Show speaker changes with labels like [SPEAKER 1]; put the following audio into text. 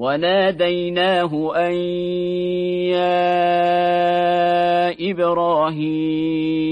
[SPEAKER 1] وناديناه أن يا إبراهيم